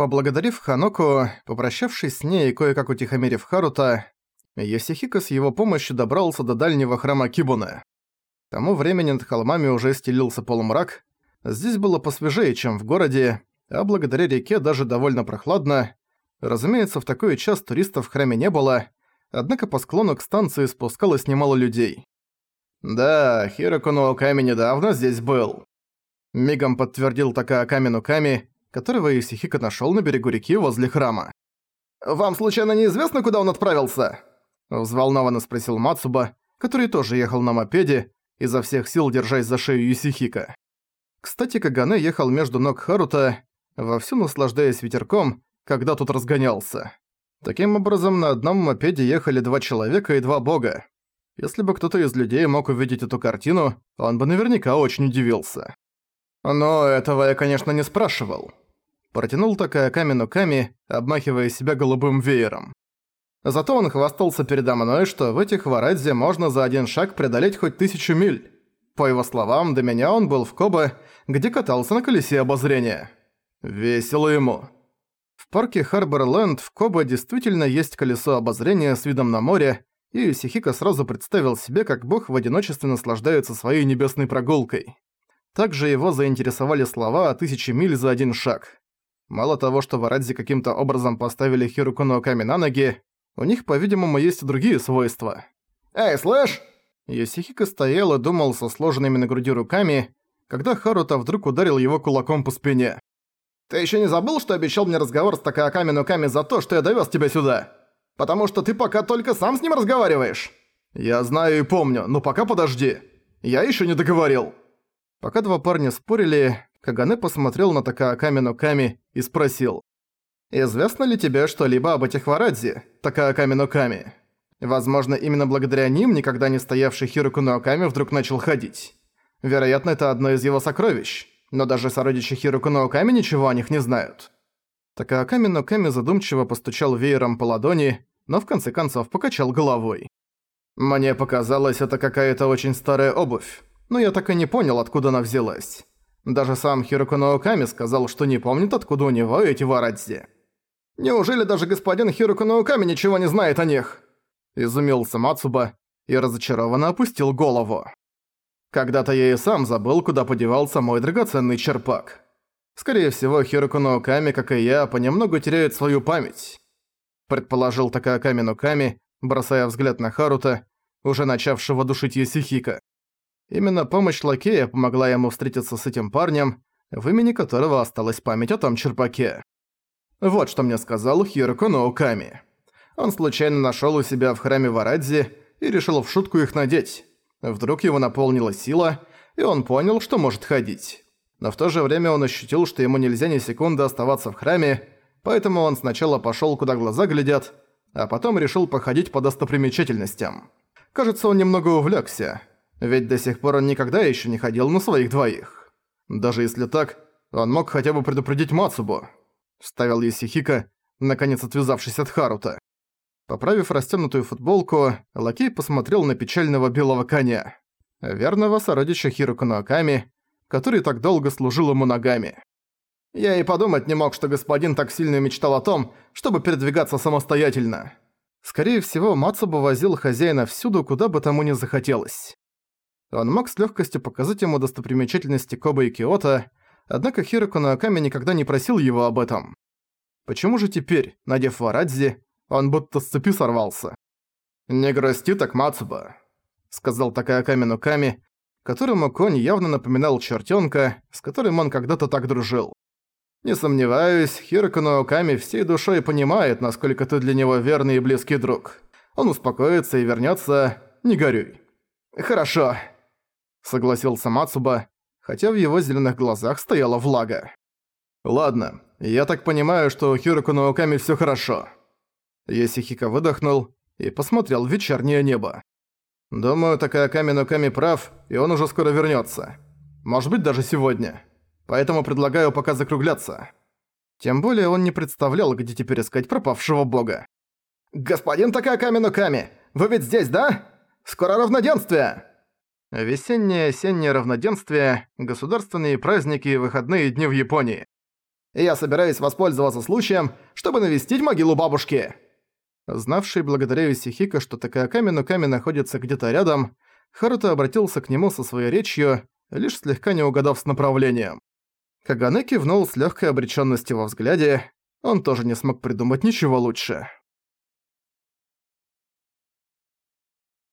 Поблагодарив Ханоку, попрощавшись с ней и кое-как утихомирив Харута, Йосихико с его помощью добрался до дальнего храма Кибуны. К тому времени над холмами уже стелился полумрак, здесь было посвежее, чем в городе, а благодаря реке даже довольно прохладно. Разумеется, в такой час туристов в храме не было, однако по склону к станции спускалось немало людей. «Да, Хироку Ноуками недавно здесь был», — мигом подтвердил Такааками Нуками, которого Исихико нашёл на берегу реки возле храма. «Вам случайно неизвестно, куда он отправился?» Взволнованно спросил Мацуба, который тоже ехал на мопеде, изо всех сил держась за шею Исихика. Кстати, Кагане ехал между ног Харута, вовсю наслаждаясь ветерком, когда тут разгонялся. Таким образом, на одном мопеде ехали два человека и два бога. Если бы кто-то из людей мог увидеть эту картину, он бы наверняка очень удивился. Но этого я, конечно, не спрашивал. Протянул такая камень Ками, обмахивая себя голубым веером. Зато он хвастался передо мной, что в этих Варадзе можно за один шаг преодолеть хоть тысячу миль. По его словам, до меня он был в Кобе, где катался на колесе обозрения. Весело ему. В парке Харбор-Ленд в Кобе действительно есть колесо обозрения с видом на море, и Сихика сразу представил себе, как бог в одиночестве наслаждается своей небесной прогулкой. Также его заинтересовали слова о тысяче миль за один шаг. Мало того, что Варадзи каким-то образом поставили Хируку Нооками на ноги, у них, по-видимому, есть и другие свойства. «Эй, слышь!» Йосихико стоял и думал со сложенными на груди руками, когда Харута вдруг ударил его кулаком по спине. «Ты ещё не забыл, что обещал мне разговор с Такааками Нуками за то, что я довёз тебя сюда? Потому что ты пока только сам с ним разговариваешь!» «Я знаю и помню, но пока подожди. Я ещё не договорил». Пока два парня спорили, Кагане посмотрел на Такааками Нуками и спросил. «Известно ли тебе что-либо об этих Варадзе, Такааками Нуками?» Возможно, именно благодаря ним никогда не стоявший Хируку Нооками вдруг начал ходить. Вероятно, это одно из его сокровищ, но даже сородичи Хируку Нооками ничего о них не знают. Такааками Ноками задумчиво постучал веером по ладони, но в конце концов покачал головой. «Мне показалось, это какая-то очень старая обувь, но я так и не понял, откуда она взялась. Даже сам Хируку Нооками сказал, что не помнит, откуда у него эти варадзи. Неужели даже господин Хируку Нооками ничего не знает о них?» Изумился Мацуба и разочарованно опустил голову. Когда-то я и сам забыл, куда подевался мой драгоценный черпак. Скорее всего, Хироку Ноуками, как и я, понемногу теряет свою память. Предположил Такааками Нуками, бросая взгляд на Харута, уже начавшего душить Есихика. Именно помощь Лакея помогла ему встретиться с этим парнем, в имени которого осталась память о том черпаке. Вот что мне сказал Хироку Ноуками. Он случайно нашёл у себя в храме Варадзи и решил в шутку их надеть. Вдруг его наполнила сила, и он понял, что может ходить. Но в то же время он ощутил, что ему нельзя ни секунды оставаться в храме, поэтому он сначала пошёл, куда глаза глядят, а потом решил походить по достопримечательностям. Кажется, он немного увлёкся, ведь до сих пор он никогда ещё не ходил на своих двоих. Даже если так, он мог хотя бы предупредить Мацубу. Вставил Есихика, наконец отвязавшись от Харута. Поправив растянутую футболку, лакей посмотрел на печального белого коня. Верного сородича Хирука Ноаками, который так долго служил ему ногами. Я и подумать не мог, что господин так сильно мечтал о том, чтобы передвигаться самостоятельно. Скорее всего, Мацуба возил хозяина всюду, куда бы тому ни захотелось. Он мог с легкостью показать ему достопримечательности Коба и Киото, однако Хироку Наоками никогда не просил его об этом. Почему же теперь, надев варадзи, он будто с цепи сорвался. «Не грусти так, Мацуба», — сказал такая Камину Ками, которому конь явно напоминал чертенка, с которым он когда-то так дружил. «Не сомневаюсь, Хирокуно Ками всей душой понимает, насколько ты для него верный и близкий друг. Он успокоится и вернется. Не горюй». «Хорошо», — согласился Мацуба, хотя в его зеленых глазах стояла влага. «Ладно, я так понимаю, что у Хирокуно Ками всё хорошо». Есихика выдохнул и посмотрел в вечернее небо. «Думаю, такая Каменуками прав, и он уже скоро вернётся. Может быть, даже сегодня. Поэтому предлагаю пока закругляться». Тем более он не представлял, где теперь искать пропавшего бога. «Господин такая Каменуками, вы ведь здесь, да? Скоро равноденствие!» Весеннее осеннее равноденствие – государственные праздники и выходные дни в Японии. я собираюсь воспользоваться случаем, чтобы навестить могилу бабушки». Знавший благодаря Исихико, что Такааками Нуками находится где-то рядом, Харуто обратился к нему со своей речью, лишь слегка не угадав с направлением. Кагане кивнул с легкой обречённостью во взгляде, он тоже не смог придумать ничего лучше.